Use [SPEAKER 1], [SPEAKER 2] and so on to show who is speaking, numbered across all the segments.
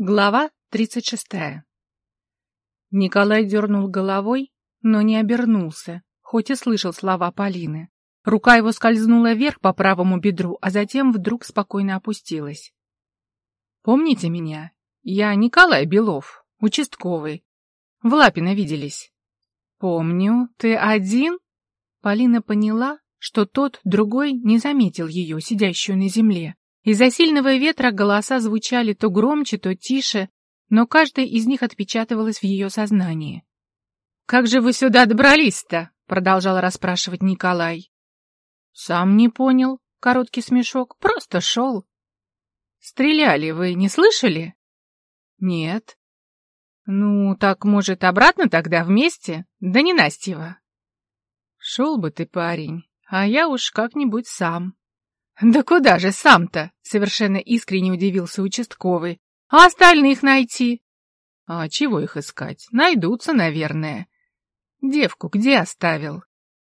[SPEAKER 1] Глава 36. Николай дернул головой, но не обернулся, хоть и слышал слова Полины. Рука его скользнула вверх по правому бедру, а затем вдруг спокойно опустилась. «Помните меня? Я Николай Белов, участковый. В Лапино виделись». «Помню. Ты один?» Полина поняла, что тот, другой, не заметил ее, сидящую на земле. Из-за сильного ветра голоса звучали то громче, то тише, но каждая из них отпечатывалась в ее сознании. «Как же вы сюда добрались-то?» — продолжал расспрашивать Николай. «Сам не понял», — короткий смешок, — «просто шел». «Стреляли вы, не слышали?» «Нет». «Ну, так, может, обратно тогда вместе? Да не Настева». «Шел бы ты, парень, а я уж как-нибудь сам». «Да куда же сам-то?» — совершенно искренне удивился участковый. «А остальных найти?» «А чего их искать? Найдутся, наверное». «Девку где оставил?»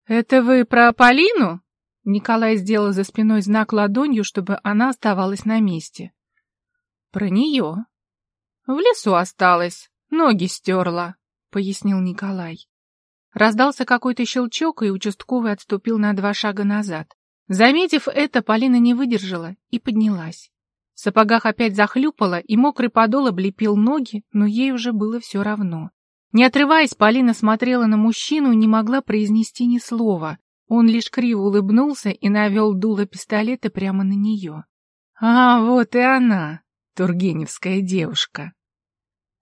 [SPEAKER 1] «Это вы про Полину?» Николай сделал за спиной знак ладонью, чтобы она оставалась на месте. «Про нее». «В лесу осталась, ноги стерла», — пояснил Николай. Раздался какой-то щелчок, и участковый отступил на два шага назад. Заметив это, Полина не выдержала и поднялась. В сапогах опять захлюпала, и мокрый подол облепил ноги, но ей уже было все равно. Не отрываясь, Полина смотрела на мужчину и не могла произнести ни слова. Он лишь криво улыбнулся и навел дуло пистолета прямо на нее. «А, вот и она, тургеневская девушка!»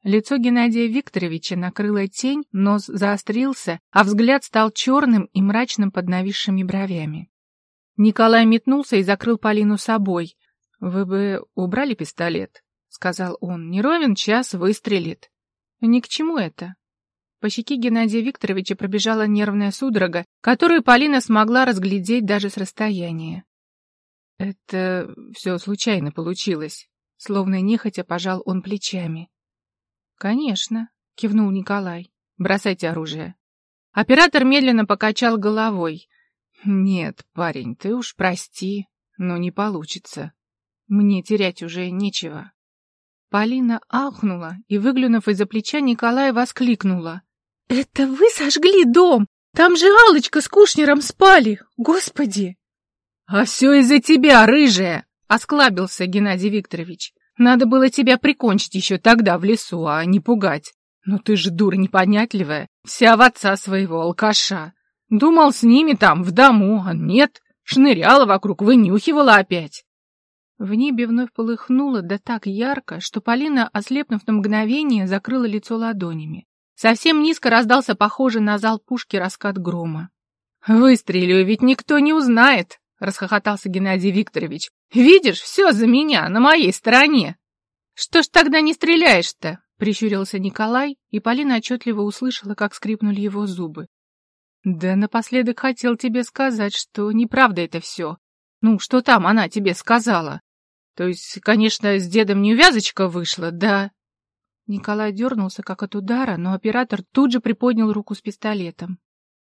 [SPEAKER 1] Лицо Геннадия Викторовича накрыла тень, нос заострился, а взгляд стал черным и мрачным под нависшими бровями. Николай метнулся и закрыл Полину собой. «Вы бы убрали пистолет», — сказал он. «Не ровен час выстрелит». «Ни к чему это». По щеке Геннадия Викторовича пробежала нервная судорога, которую Полина смогла разглядеть даже с расстояния. «Это все случайно получилось», — словно нехотя пожал он плечами. «Конечно», — кивнул Николай. «Бросайте оружие». Оператор медленно покачал головой. «Нет, парень, ты уж прости, но не получится. Мне терять уже нечего». Полина ахнула и, выглянув из-за плеча, Николая воскликнула. «Это вы сожгли дом? Там же Алочка с Кушнером спали! Господи!» «А все из-за тебя, рыжая!» — осклабился Геннадий Викторович. «Надо было тебя прикончить еще тогда в лесу, а не пугать. Но ты же дура непонятливая, вся в отца своего алкаша. Думал, с ними там, в дому, а нет, шныряла вокруг, вынюхивала опять. В небе вновь полыхнуло, да так ярко, что Полина, ослепнув на мгновение, закрыла лицо ладонями. Совсем низко раздался похожий на зал пушки раскат грома. «Выстрелю, ведь никто не узнает!» — расхохотался Геннадий Викторович. «Видишь, все за меня, на моей стороне!» «Что ж тогда не стреляешь-то?» — прищурился Николай, и Полина отчетливо услышала, как скрипнули его зубы. Да напоследок хотел тебе сказать, что неправда это все. Ну, что там она тебе сказала? То есть, конечно, с дедом неувязочка вышла, да... Николай дернулся, как от удара, но оператор тут же приподнял руку с пистолетом.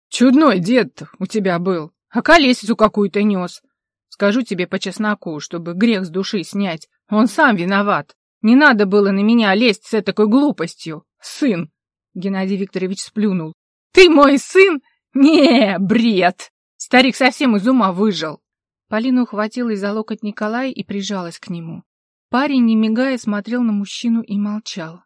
[SPEAKER 1] «Чудной дед у тебя был, а колесицу какую-то нес. Скажу тебе по чесноку, чтобы грех с души снять. Он сам виноват. Не надо было на меня лезть с такой глупостью. Сын!» Геннадий Викторович сплюнул. «Ты мой сын? «Не, бред! Старик совсем из ума выжил!» Полина ухватилась за локоть Николая и прижалась к нему. Парень, не мигая, смотрел на мужчину и молчал.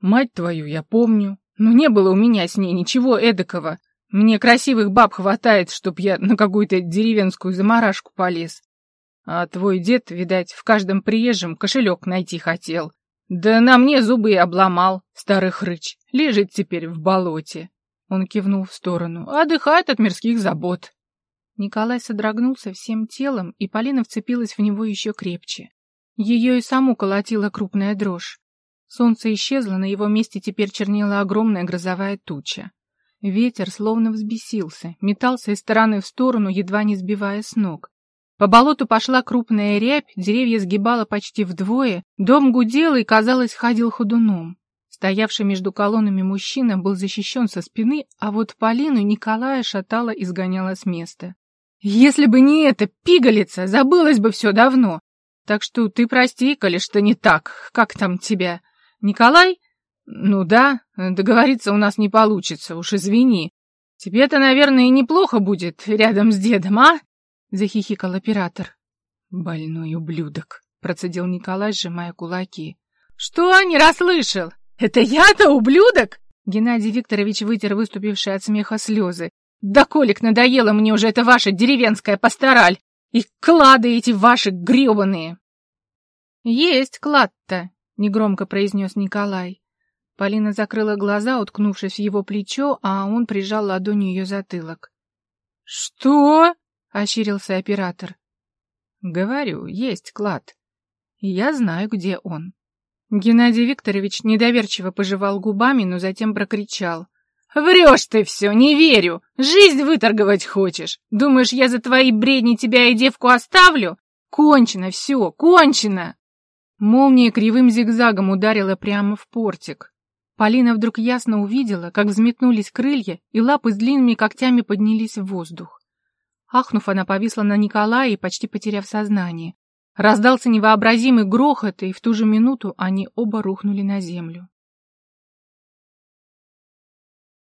[SPEAKER 1] «Мать твою, я помню. Но не было у меня с ней ничего эдакого. Мне красивых баб хватает, чтоб я на какую-то деревенскую заморашку полез. А твой дед, видать, в каждом приезжем кошелек найти хотел. Да на мне зубы и обломал, старый хрыч. Лежит теперь в болоте. Он кивнул в сторону. «Отдыхает от мирских забот». Николай содрогнулся всем телом, и Полина вцепилась в него еще крепче. Ее и саму колотила крупная дрожь. Солнце исчезло, на его месте теперь чернела огромная грозовая туча. Ветер словно взбесился, метался из стороны в сторону, едва не сбивая с ног. По болоту пошла крупная рябь, деревья сгибало почти вдвое, дом гудел и, казалось, ходил ходуном. Стоявший между колоннами мужчина был защищен со спины, а вот Полину Николая шатала и сгоняла с места. «Если бы не эта пигалица, забылось бы все давно. Так что ты прости, коли что не так. Как там тебя? Николай? Ну да, договориться у нас не получится, уж извини. Тебе-то, наверное, и неплохо будет рядом с дедом, а? Захихикал оператор. Больной ублюдок, процедил Николай, сжимая кулаки. Что, не расслышал? Это я-то ублюдок? Геннадий Викторович вытер выступившие от смеха слезы. Да, Колик, надоело мне уже эта ваша деревенская пастораль и клады эти ваши гребаные. Есть клад-то, негромко произнес Николай. Полина закрыла глаза, уткнувшись в его плечо, а он прижал ладонью ее затылок. «Что?» — ощерился оператор. «Говорю, есть клад. Я знаю, где он». Геннадий Викторович недоверчиво пожевал губами, но затем прокричал. «Врешь ты все, не верю! Жизнь выторговать хочешь! Думаешь, я за твои бредни тебя и девку оставлю? Кончено все, кончено!» Молния кривым зигзагом ударила прямо в портик. Полина вдруг ясно увидела, как взметнулись крылья, и лапы с длинными когтями поднялись в воздух. Ахнув, она повисла на Николая и почти потеряв сознание. Раздался невообразимый грохот, и в ту же минуту они оба рухнули на землю.